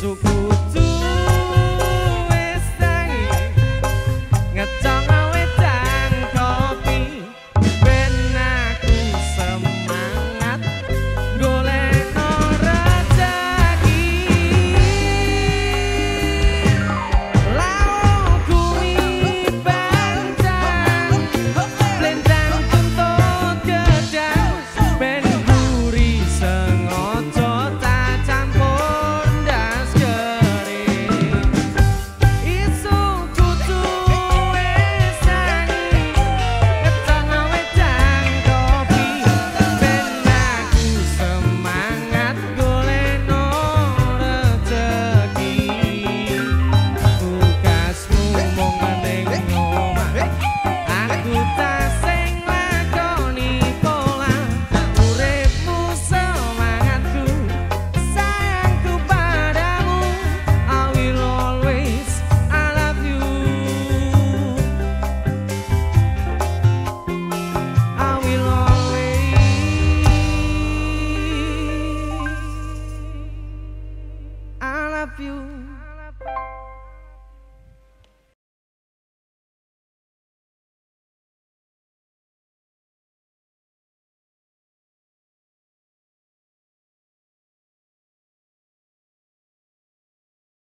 suco perfume.